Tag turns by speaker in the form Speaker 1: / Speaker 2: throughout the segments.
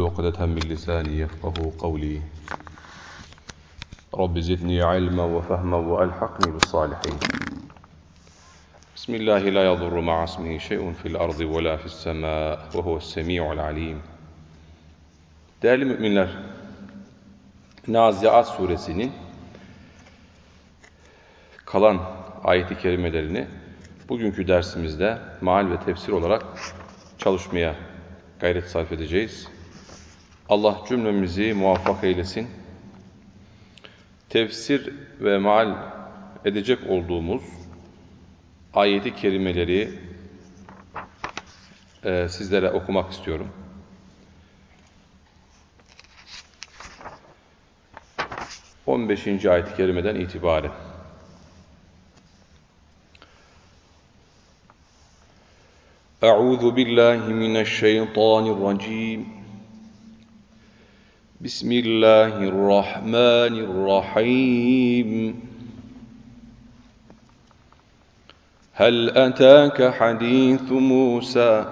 Speaker 1: عقدة من لساني يفقه قولي رب زدني علما وفهما وألحقني بالصالحين بسم الله لا يضر مع اسمه شيء في الأرض ولا في السماء وهو السميع العليم Değerli müminler, Naziat suresinin kalan ayet-i kerimelerini bugünkü dersimizde maal ve tefsir olarak çalışmaya gayret sarf edeceğiz. Allah cümlemizi muvaffak eylesin. Tefsir ve maal edecek olduğumuz ayeti kerimeleri e, sizlere okumak istiyorum. On beşinci ayet-i kerimeden itibaren. أعوذ بالله من الشيطان الرجيم بسم الله الرحمن الرحيم هل أتاك حديث موسى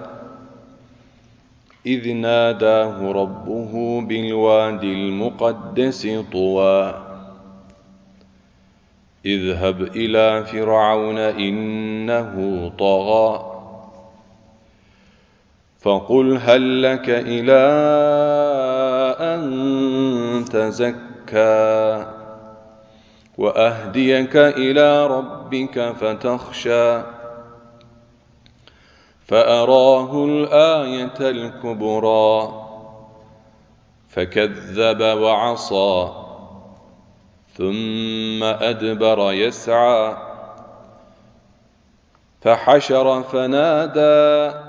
Speaker 1: إذ ناداه ربه بالواد المقدس طوى اذهب إلى فرعون إنه طغى فقل هل لك إلى أن تزكى وأهديك إلى ربك فتخشى فأراه الآية الكبرى فكذب وعصى ثم أدبر يسعى فحشر فنادى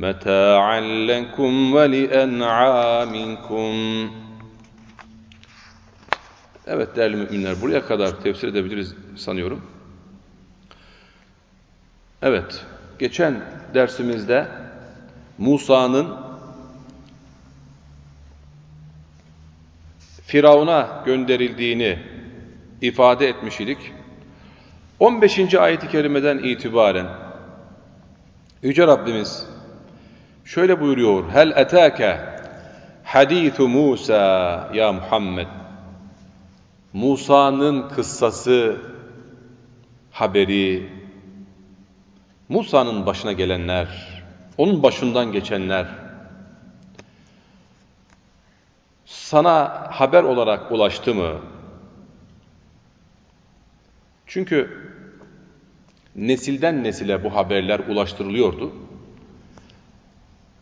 Speaker 1: متاعا لكم ولأنعامكم Evet değerli müminler buraya kadar tefsir edebiliriz sanıyorum. Evet geçen dersimizde Musa'nın Firavun'a gönderildiğini ifade etmiş idik. 15. ayet-i kerimeden itibaren Yüce Rabbimiz şöyle buyuruyor. Hel etâke hadîthu Musa ya Muhammed. Musa'nın kıssası, haberi, Musa'nın başına gelenler, onun başından geçenler, sana haber olarak ulaştı mı? Çünkü nesilden nesile bu haberler ulaştırılıyordu.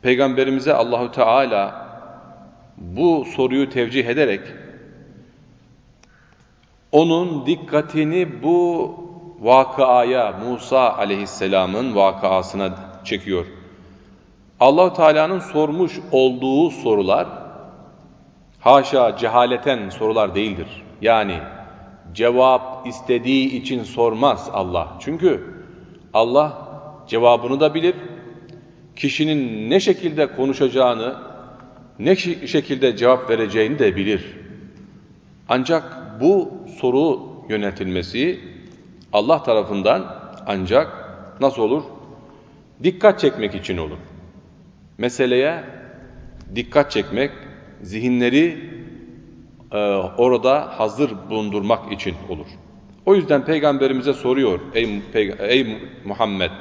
Speaker 1: Peygamberimize Allahu Teala bu soruyu tevcih ederek onun dikkatini bu vakıaya Musa aleyhisselamın vakıasına çekiyor. Allahu Teala'nın sormuş olduğu sorular haşa cehaleten sorular değildir. Yani cevap istediği için sormaz Allah. Çünkü Allah cevabını da bilir. Kişinin ne şekilde konuşacağını, ne şekilde cevap vereceğini de bilir. Ancak bu soru yönetilmesi Allah tarafından ancak nasıl olur? Dikkat çekmek için olur. Meseleye dikkat çekmek, zihinleri e, orada hazır bulundurmak için olur. O yüzden peygamberimize soruyor, ey, ey Muhammed,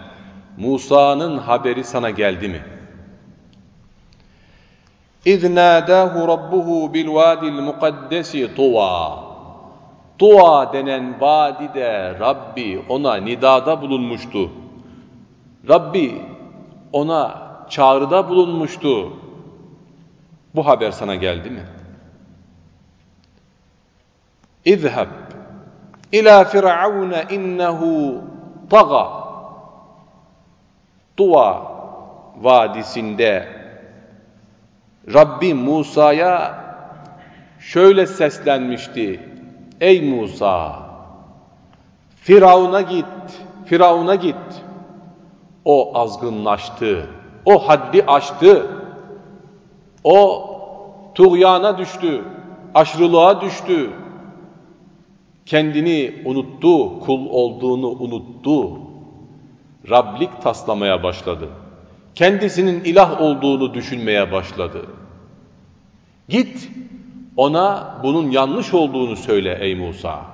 Speaker 1: Musa'nın haberi sana geldi mi? اِذْ نَادَاهُ رَبُّهُ بِالْوَادِ الْمُقَدَّسِ طُوَى Tuva denen vadide Rabbi ona nidada bulunmuştu. Rabbi ona çağrıda bulunmuştu. Bu haber sana geldi mi? İzhab ila firavun innehu taga. Tuva vadisinde Rabbi Musa'ya şöyle seslenmişti. Ey Musa! Firavun'a git, Firavun'a git. O azgınlaştı, o haddi aştı, o tuğyana düştü, aşırılığa düştü. Kendini unuttu, kul olduğunu unuttu. Rablik taslamaya başladı. Kendisinin ilah olduğunu düşünmeye başladı. Git, ona bunun yanlış olduğunu söyle ey Musa.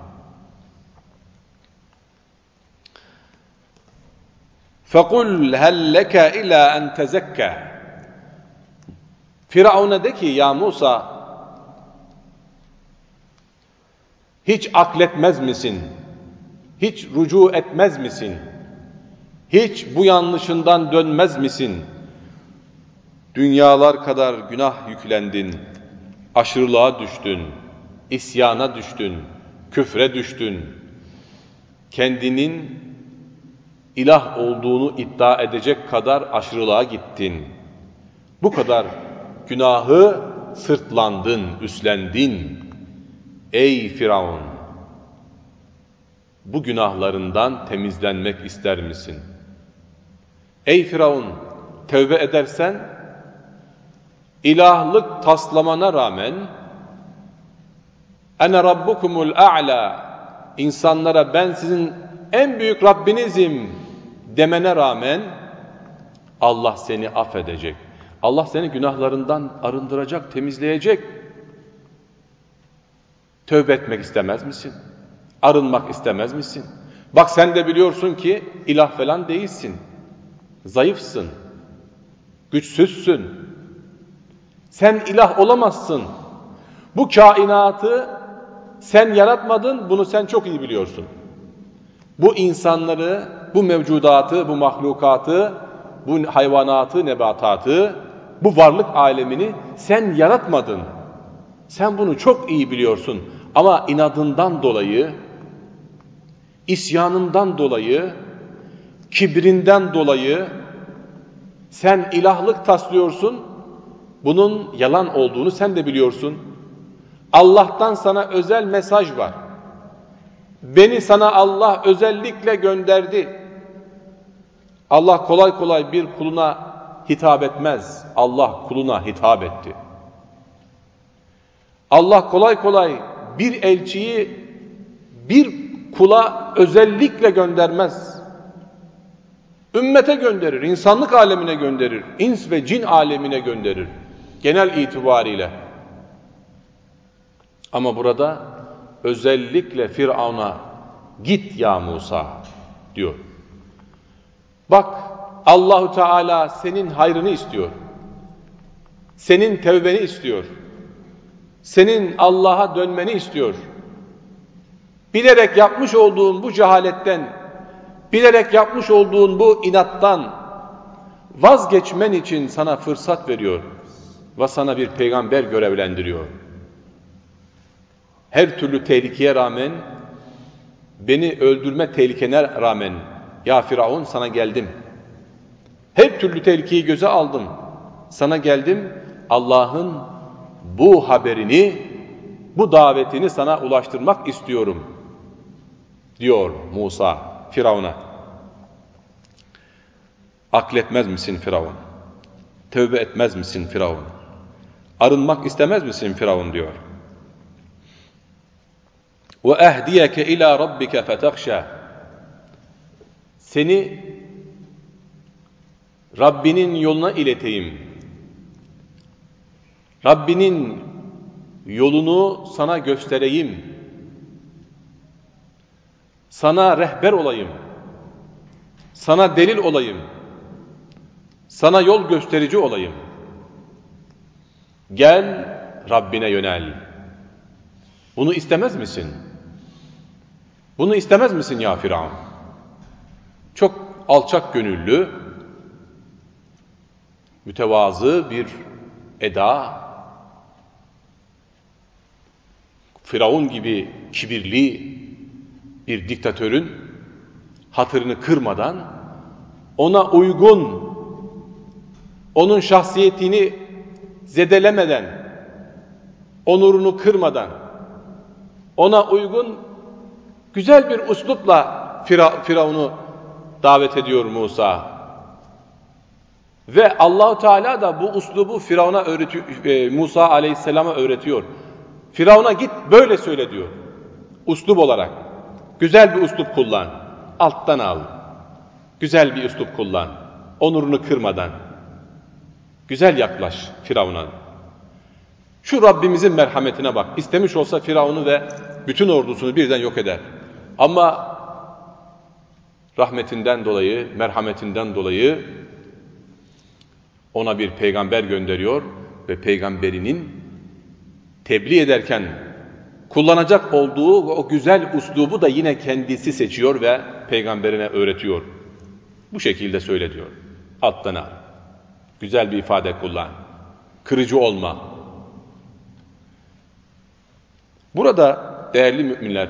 Speaker 1: فَقُلْ هَلْ لَكَ اِلَى اَنْ تَزَكَّى Firavun'a de ki ya Musa hiç akletmez misin? Hiç rucu etmez misin? Hiç bu yanlışından dönmez misin? Dünyalar kadar günah yüklendin aşırılığa düştün, isyana düştün, küfre düştün, kendinin ilah olduğunu iddia edecek kadar aşırılığa gittin. Bu kadar günahı sırtlandın, üstlendin. Ey Firavun! Bu günahlarından temizlenmek ister misin? Ey Firavun! Tevbe edersen ilahlık taslamana rağmen ene rabbukumul a'la insanlara ben sizin en büyük Rabbinizim demene rağmen Allah seni affedecek. Allah seni günahlarından arındıracak, temizleyecek. Tövbe etmek istemez misin? Arınmak istemez misin? Bak sen de biliyorsun ki ilah falan değilsin. Zayıfsın. Güçsüzsün. Sen ilah olamazsın. Bu kainatı sen yaratmadın, bunu sen çok iyi biliyorsun. Bu insanları, bu mevcudatı, bu mahlukatı, bu hayvanatı, nebatatı, bu varlık alemini sen yaratmadın. Sen bunu çok iyi biliyorsun. Ama inadından dolayı, isyanından dolayı, kibrinden dolayı sen ilahlık taslıyorsun bunun yalan olduğunu sen de biliyorsun. Allah'tan sana özel mesaj var. Beni sana Allah özellikle gönderdi. Allah kolay kolay bir kuluna hitap etmez. Allah kuluna hitap etti. Allah kolay kolay bir elçiyi bir kula özellikle göndermez. Ümmete gönderir, insanlık alemine gönderir, ins ve cin alemine gönderir genel itibariyle. Ama burada özellikle Firavun'a git ya Musa diyor. Bak Allahu Teala senin hayrını istiyor. Senin tevbeni istiyor. Senin Allah'a dönmeni istiyor. Bilerek yapmış olduğun bu cehaletten, bilerek yapmış olduğun bu inattan vazgeçmen için sana fırsat veriyor ve sana bir peygamber görevlendiriyor. Her türlü tehlikeye rağmen, beni öldürme tehlikene rağmen, ya Firavun sana geldim. Her türlü tehlikeyi göze aldım. Sana geldim, Allah'ın bu haberini, bu davetini sana ulaştırmak istiyorum. Diyor Musa Firavun'a. Akletmez misin Firavun? Tövbe etmez misin Firavun? Arınmak istemez misin Firavun diyor. Ve ehdiyeke ila rabbike fetekhşa. Seni Rabbinin yoluna ileteyim. Rabbinin yolunu sana göstereyim. Sana rehber olayım. Sana delil olayım. Sana yol gösterici olayım. Gel Rabbine yönel. Bunu istemez misin? Bunu istemez misin ya Firavun? Çok alçak gönüllü, mütevazı bir eda, Firavun gibi kibirli bir diktatörün hatırını kırmadan, ona uygun, onun şahsiyetini zedelemeden, onurunu kırmadan, ona uygun güzel bir uslupla Firavun'u davet ediyor Musa. Ve Allahu Teala da bu uslubu Firavun'a öğretiyor, e, Musa Aleyhisselam'a öğretiyor. Firavun'a git böyle söyle diyor. Uslup olarak. Güzel bir uslup kullan. Alttan al. Güzel bir uslup kullan. Onurunu kırmadan. Güzel yaklaş Firavun'a. Şu Rabbimizin merhametine bak. İstemiş olsa Firavun'u ve bütün ordusunu birden yok eder. Ama rahmetinden dolayı, merhametinden dolayı ona bir peygamber gönderiyor ve peygamberinin tebliğ ederken kullanacak olduğu o güzel uslubu da yine kendisi seçiyor ve peygamberine öğretiyor. Bu şekilde söyle diyor. Alttan al. Güzel bir ifade kullan. Kırıcı olma. Burada değerli müminler,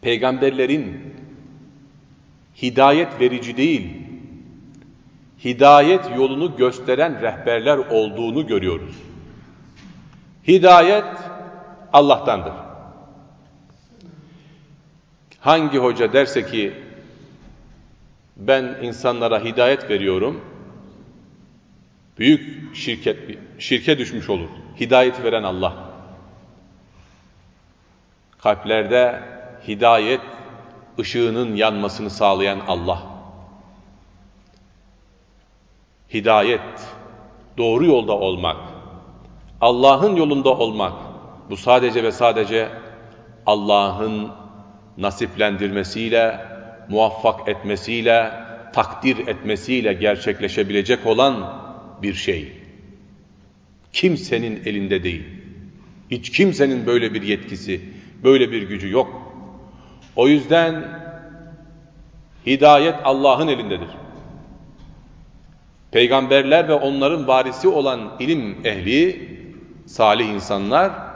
Speaker 1: peygamberlerin hidayet verici değil, hidayet yolunu gösteren rehberler olduğunu görüyoruz. Hidayet Allah'tandır. Hangi hoca derse ki ben insanlara hidayet veriyorum, büyük şirket şirke düşmüş olur. Hidayet veren Allah. Kalplerde hidayet ışığının yanmasını sağlayan Allah. Hidayet, doğru yolda olmak, Allah'ın yolunda olmak, bu sadece ve sadece Allah'ın nasiplendirmesiyle, muvaffak etmesiyle, takdir etmesiyle gerçekleşebilecek olan bir şey. Kimsenin elinde değil. Hiç kimsenin böyle bir yetkisi, böyle bir gücü yok. O yüzden hidayet Allah'ın elindedir. Peygamberler ve onların varisi olan ilim ehli, salih insanlar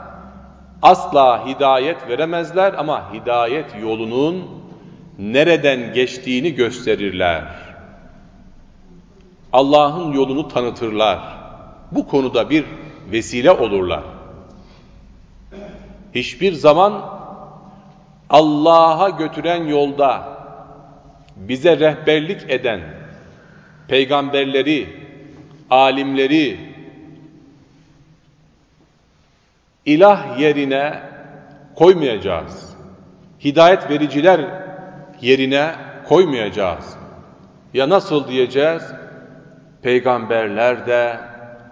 Speaker 1: asla hidayet veremezler ama hidayet yolunun nereden geçtiğini gösterirler. Allah'ın yolunu tanıtırlar. Bu konuda bir vesile olurlar. Hiçbir zaman Allah'a götüren yolda bize rehberlik eden peygamberleri, alimleri ilah yerine koymayacağız. Hidayet vericiler yerine koymayacağız. Ya nasıl diyeceğiz? Peygamberler de,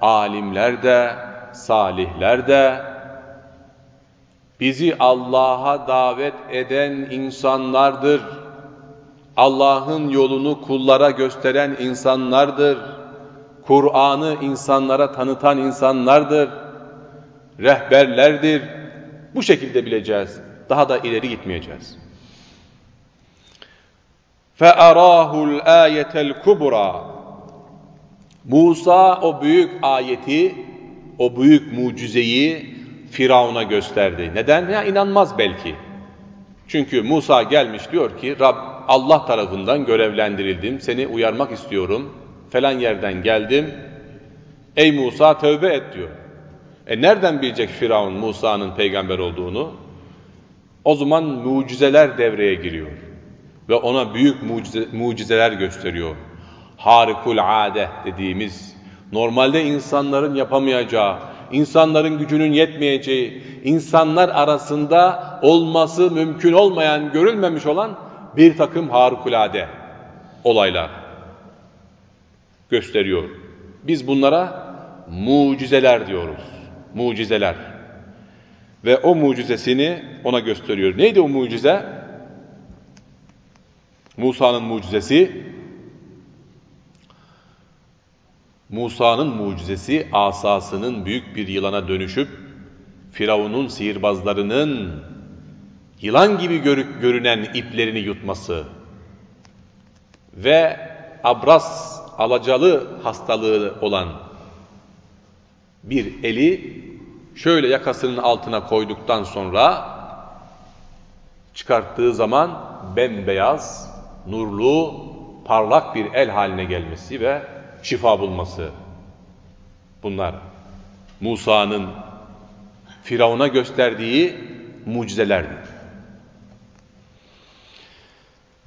Speaker 1: alimler de, salihler de, bizi Allah'a davet eden insanlardır. Allah'ın yolunu kullara gösteren insanlardır. Kur'an'ı insanlara tanıtan insanlardır Rehberlerdir. Bu şekilde bileceğiz. Daha da ileri gitmeyeceğiz. فَأَرَاهُ الْآيَةَ الْكُبْرَى Musa o büyük ayeti, o büyük mucizeyi Firavun'a gösterdi. Neden? Ya inanmaz belki. Çünkü Musa gelmiş diyor ki Rab Allah tarafından görevlendirildim. Seni uyarmak istiyorum. Falan yerden geldim. Ey Musa tövbe et diyor. E nereden bilecek Firavun Musa'nın peygamber olduğunu? O zaman mucizeler devreye giriyor. Ve ona büyük mucize, mucizeler gösteriyor. Harikul ade dediğimiz, normalde insanların yapamayacağı, insanların gücünün yetmeyeceği, insanlar arasında olması mümkün olmayan, görülmemiş olan bir takım harikulade olaylar gösteriyor. Biz bunlara mucizeler diyoruz. Mucizeler. Ve o mucizesini ona gösteriyor. Neydi o mucize? Musa'nın mucizesi Musa'nın mucizesi asasının büyük bir yılana dönüşüp Firavun'un sihirbazlarının yılan gibi görünen iplerini yutması ve abras alacalı hastalığı olan bir eli şöyle yakasının altına koyduktan sonra çıkarttığı zaman bembeyaz, nurlu, parlak bir el haline gelmesi ve şifa bulması. Bunlar Musa'nın Firavun'a gösterdiği mucizelerdir.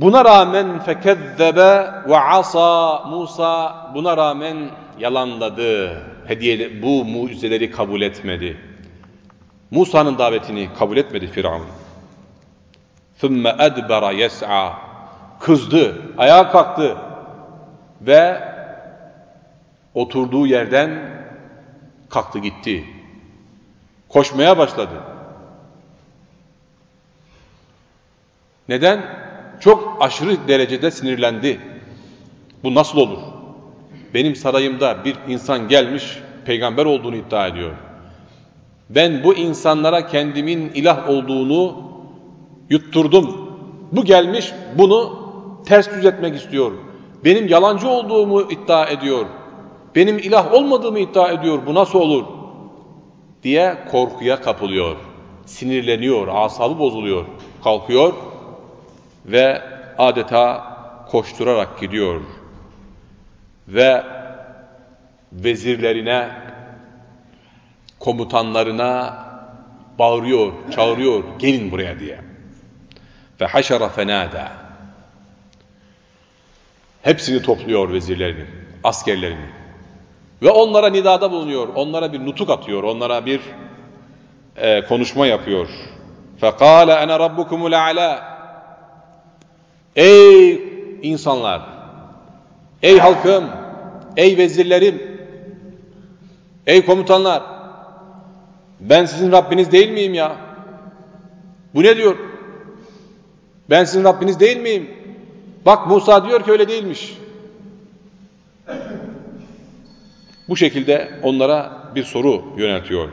Speaker 1: Buna rağmen fekezzebe ve asa Musa buna rağmen yalanladı. Hediye bu mucizeleri kabul etmedi. Musa'nın davetini kabul etmedi Firavun. Thumma adbara yes'a kızdı, ayağa kalktı ve oturduğu yerden kalktı gitti. Koşmaya başladı. Neden? çok aşırı derecede sinirlendi. Bu nasıl olur? Benim sarayımda bir insan gelmiş, peygamber olduğunu iddia ediyor. Ben bu insanlara kendimin ilah olduğunu yutturdum. Bu gelmiş bunu ters düz etmek istiyor. Benim yalancı olduğumu iddia ediyor. Benim ilah olmadığımı iddia ediyor. Bu nasıl olur? diye korkuya kapılıyor. Sinirleniyor, asabı bozuluyor. Kalkıyor, ve adeta koşturarak gidiyor ve vezirlerine, komutanlarına bağırıyor, çağırıyor, gelin buraya diye. Ve haşara fenada. Hepsini topluyor vezirlerini, askerlerini. Ve onlara nidada bulunuyor, onlara bir nutuk atıyor, onlara bir e, konuşma yapıyor. فَقَالَ اَنَا رَبُّكُمُ الْاَعْلَى Ey insanlar, ey halkım, Ey vezirlerim, ey komutanlar, ben sizin Rabbiniz değil miyim ya? Bu ne diyor? Ben sizin Rabbiniz değil miyim? Bak Musa diyor ki öyle değilmiş. Bu şekilde onlara bir soru yöneltiyor.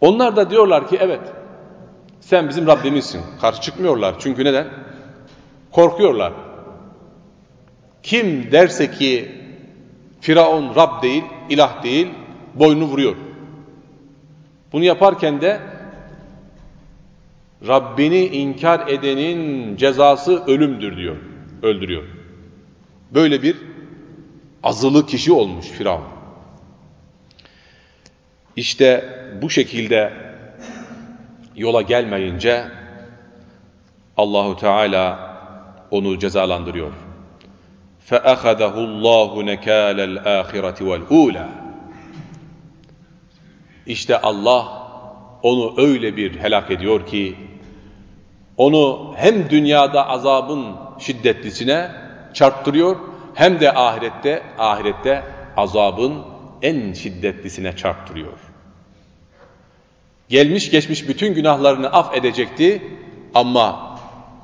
Speaker 1: Onlar da diyorlar ki evet sen bizim Rabbimizsin. Karşı çıkmıyorlar. Çünkü neden? Korkuyorlar. Kim derse ki Firavun Rab değil, ilah değil, boynu vuruyor. Bunu yaparken de Rabbini inkar edenin cezası ölümdür diyor. Öldürüyor. Böyle bir azılı kişi olmuş Firavun. İşte bu şekilde yola gelmeyince Allahu Teala onu cezalandırıyor. فَأَخَذَهُ اللّٰهُ نَكَالَ الْآخِرَةِ وَالْعُولَى İşte Allah onu öyle bir helak ediyor ki onu hem dünyada azabın şiddetlisine çarptırıyor hem de ahirette ahirette azabın en şiddetlisine çarptırıyor. Gelmiş geçmiş bütün günahlarını af edecekti ama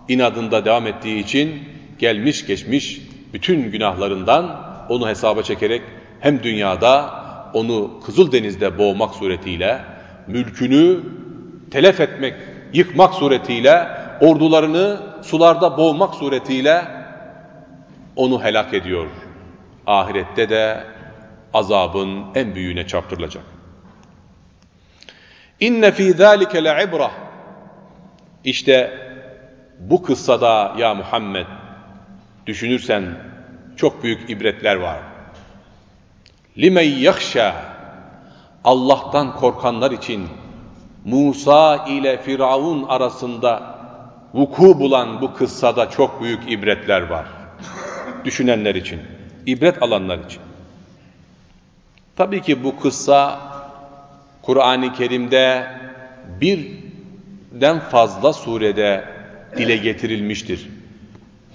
Speaker 1: inadında devam ettiği için gelmiş geçmiş bütün günahlarından onu hesaba çekerek hem dünyada onu Kızıldeniz'de boğmak suretiyle mülkünü telef etmek, yıkmak suretiyle ordularını sularda boğmak suretiyle onu helak ediyor. Ahirette de azabın en büyüğüne çarptırılacak. İnne fî zâlike le'ibrah. İşte bu kıssada ya Muhammed düşünürsen çok büyük ibretler var. Limen yakşa Allah'tan korkanlar için Musa ile Firavun arasında vuku bulan bu kıssada çok büyük ibretler var. Düşünenler için, ibret alanlar için. Tabii ki bu kıssa Kur'an-ı Kerim'de birden fazla surede dile getirilmiştir.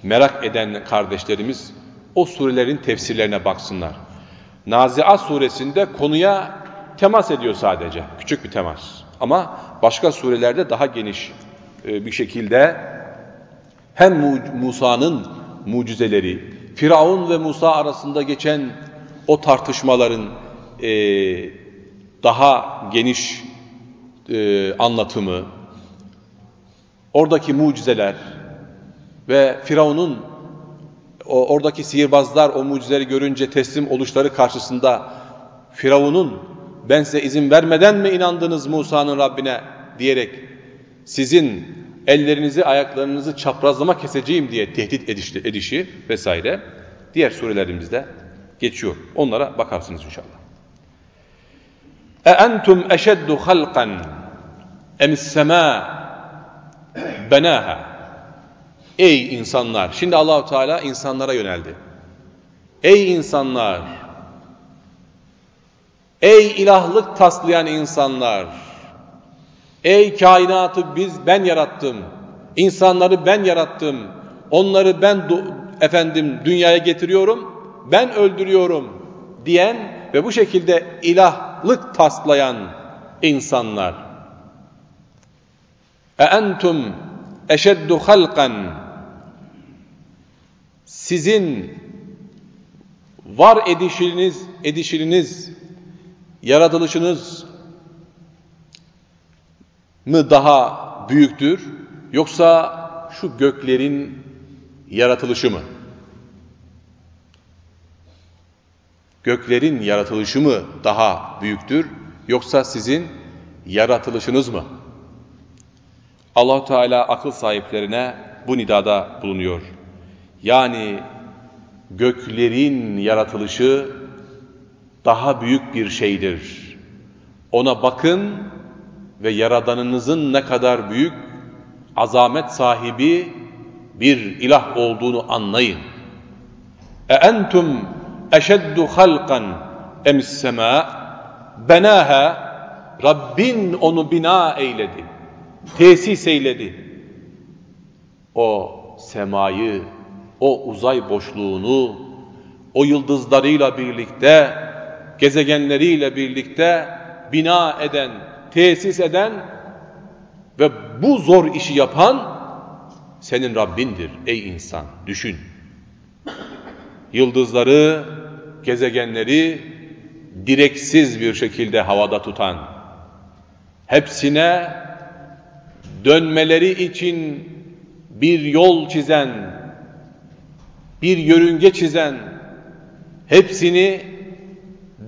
Speaker 1: Merak eden kardeşlerimiz o surelerin tefsirlerine baksınlar. Nazi'a suresinde konuya temas ediyor sadece. Küçük bir temas. Ama başka surelerde daha geniş e, bir şekilde hem Musa'nın mucizeleri Firavun ve Musa arasında geçen o tartışmaların e, daha geniş e, anlatımı, oradaki mucizeler ve Firavun'un oradaki sihirbazlar o mucizeleri görünce teslim oluşları karşısında Firavun'un ben size izin vermeden mi inandınız Musa'nın Rabbine diyerek sizin ellerinizi ayaklarınızı çaprazlama keseceğim diye tehdit edişi, edişi vesaire diğer surelerimizde geçiyor. Onlara bakarsınız inşallah. E entum eşeddu halqan emis sema benaha Ey insanlar! Şimdi Allahu Teala insanlara yöneldi. Ey insanlar! Ey ilahlık taslayan insanlar! Ey kainatı biz ben yarattım. İnsanları ben yarattım. Onları ben efendim dünyaya getiriyorum. Ben öldürüyorum diyen ve bu şekilde ilahlık taslayan insanlar. E entum eşeddu halkan sizin var edişiniz, edişiniz, yaratılışınız mı daha büyüktür yoksa şu göklerin yaratılışı mı? Göklerin yaratılışı mı daha büyüktür yoksa sizin yaratılışınız mı? Allah Teala akıl sahiplerine bu nidada bulunuyor. Yani göklerin yaratılışı daha büyük bir şeydir. Ona bakın ve Yaradanınızın ne kadar büyük, azamet sahibi bir ilah olduğunu anlayın. E entum eşeddu halkan emis sema benaha Rabbin onu bina eyledi, tesis eyledi. O semayı o uzay boşluğunu o yıldızlarıyla birlikte, gezegenleriyle birlikte bina eden, tesis eden ve bu zor işi yapan senin Rabbindir ey insan. Düşün. Yıldızları, gezegenleri direksiz bir şekilde havada tutan, hepsine dönmeleri için bir yol çizen, bir yörünge çizen, hepsini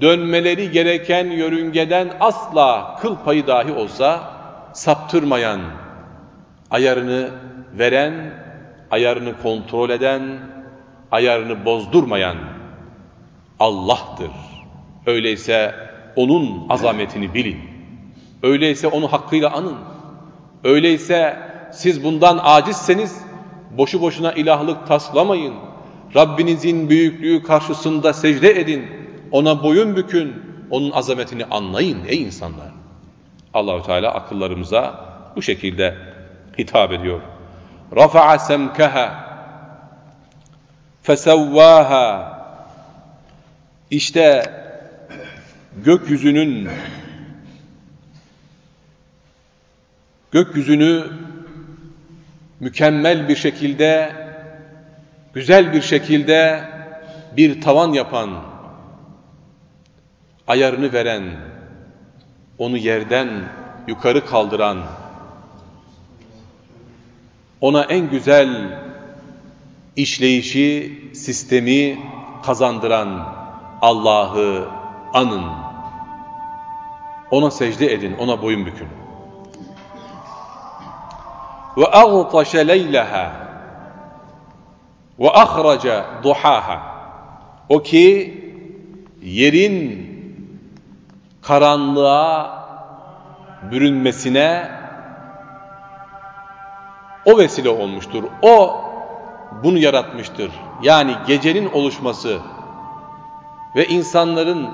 Speaker 1: dönmeleri gereken yörüngeden asla kıl payı dahi olsa saptırmayan, ayarını veren, ayarını kontrol eden, ayarını bozdurmayan Allah'tır. Öyleyse onun azametini bilin. Öyleyse onu hakkıyla anın. Öyleyse siz bundan acizseniz boşu boşuna ilahlık taslamayın. Rabbinizin büyüklüğü karşısında secde edin. Ona boyun bükün. Onun azametini anlayın ey insanlar. Allahü Teala akıllarımıza bu şekilde hitap ediyor. Rafa'a semkaha fesevvaha İşte gökyüzünün gökyüzünü mükemmel bir şekilde güzel bir şekilde bir tavan yapan, ayarını veren, onu yerden yukarı kaldıran, ona en güzel işleyişi, sistemi kazandıran Allah'ı anın. Ona secde edin, ona boyun bükün. Ve agtaşe leyleha ve ahraca duhaha. O ki yerin karanlığa bürünmesine o vesile olmuştur. O bunu yaratmıştır. Yani gecenin oluşması ve insanların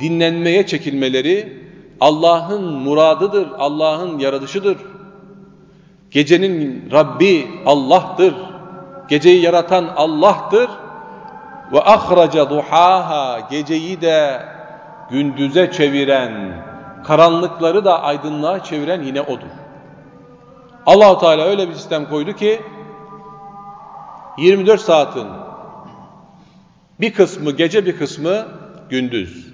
Speaker 1: dinlenmeye çekilmeleri Allah'ın muradıdır, Allah'ın yaratışıdır. Gecenin Rabbi Allah'tır. Geceyi yaratan Allah'tır. Ve ahraca duhaha geceyi de gündüze çeviren, karanlıkları da aydınlığa çeviren yine odur. allah Teala öyle bir sistem koydu ki 24 saatin Bir kısmı gece bir kısmı gündüz.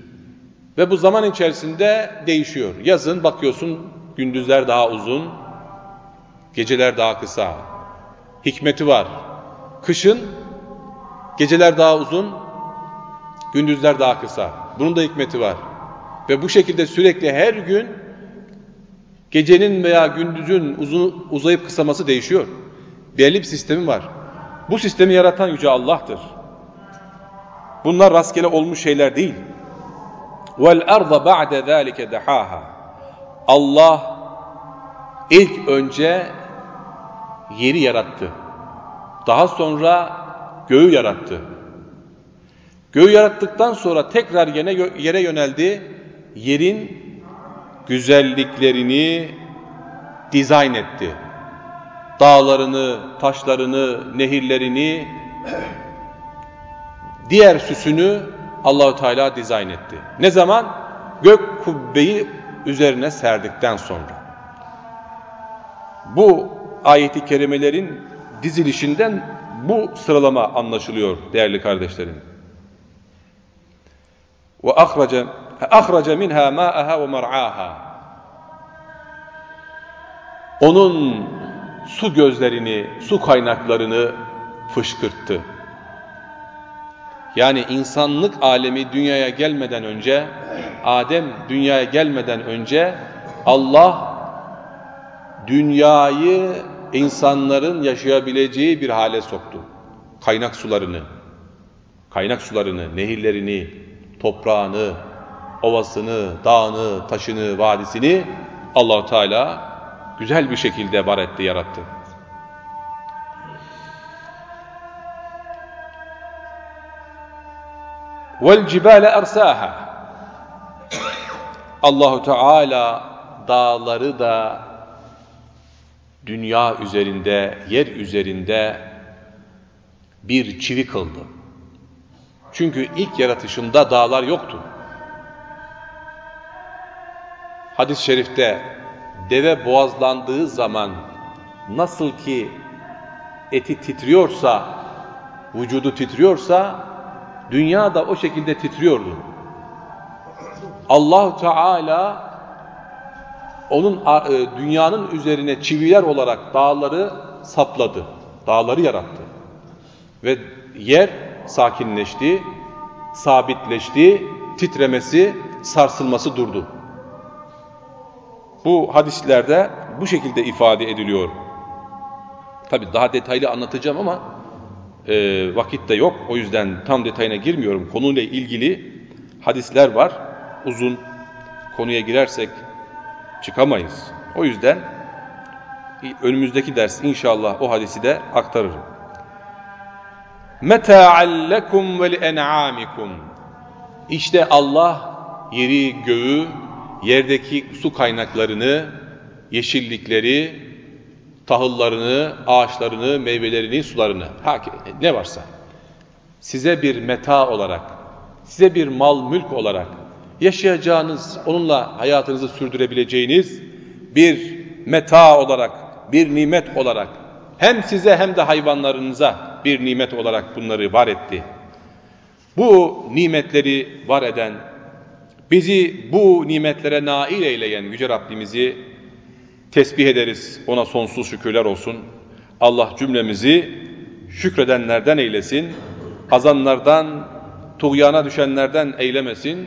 Speaker 1: Ve bu zaman içerisinde değişiyor. Yazın bakıyorsun gündüzler daha uzun, geceler daha kısa. Hikmeti var. Kışın geceler daha uzun, gündüzler daha kısa. Bunun da hikmeti var. Ve bu şekilde sürekli her gün gecenin veya gündüzün uzun, uzayıp kısaması değişiyor. Belli bir sistemi var. Bu sistemi yaratan Yüce Allah'tır. Bunlar rastgele olmuş şeyler değil. Vel arda ba'de zalike dehaha. Allah ilk önce yeri yarattı. Daha sonra göğü yarattı. Göğü yarattıktan sonra tekrar yine yere yöneldi. Yerin güzelliklerini dizayn etti. Dağlarını, taşlarını, nehirlerini, diğer süsünü Allahu Teala dizayn etti. Ne zaman? Gök kubbeyi üzerine serdikten sonra. Bu ayeti kerimelerin dizilişinden bu sıralama anlaşılıyor değerli kardeşlerim. Ve ahraca ahraca minha ma'aha ve mar'aha. Onun su gözlerini, su kaynaklarını fışkırttı. Yani insanlık alemi dünyaya gelmeden önce, Adem dünyaya gelmeden önce Allah dünyayı insanların yaşayabileceği bir hale soktu. Kaynak sularını, kaynak sularını, nehirlerini, toprağını, ovasını, dağını, taşını, vadisini Allahu Teala güzel bir şekilde var etti, yarattı. Cibale ersaha. Allahu Teala dağları da dünya üzerinde, yer üzerinde bir çivi kıldı. Çünkü ilk yaratışında dağlar yoktu. Hadis-i şerifte deve boğazlandığı zaman nasıl ki eti titriyorsa, vücudu titriyorsa dünya da o şekilde titriyordu. Allah Teala onun e, dünyanın üzerine çiviler olarak dağları sapladı. Dağları yarattı. Ve yer sakinleşti, sabitleşti, titremesi, sarsılması durdu. Bu hadislerde bu şekilde ifade ediliyor. Tabi daha detaylı anlatacağım ama e, vakit de yok. O yüzden tam detayına girmiyorum. Konuyla ilgili hadisler var. Uzun konuya girersek çıkamayız. O yüzden önümüzdeki ders inşallah o hadisi de aktarırım. مَتَاعًا لَكُمْ وَلِاَنْعَامِكُمْ İşte Allah yeri, göğü, yerdeki su kaynaklarını, yeşillikleri, tahıllarını, ağaçlarını, meyvelerini, sularını, ne varsa size bir meta olarak, size bir mal mülk olarak yaşayacağınız, onunla hayatınızı sürdürebileceğiniz bir meta olarak, bir nimet olarak hem size hem de hayvanlarınıza bir nimet olarak bunları var etti. Bu nimetleri var eden, bizi bu nimetlere nail eyleyen Yüce Rabbimizi tesbih ederiz. Ona sonsuz şükürler olsun. Allah cümlemizi şükredenlerden eylesin. Azanlardan, tuğyana düşenlerden eylemesin.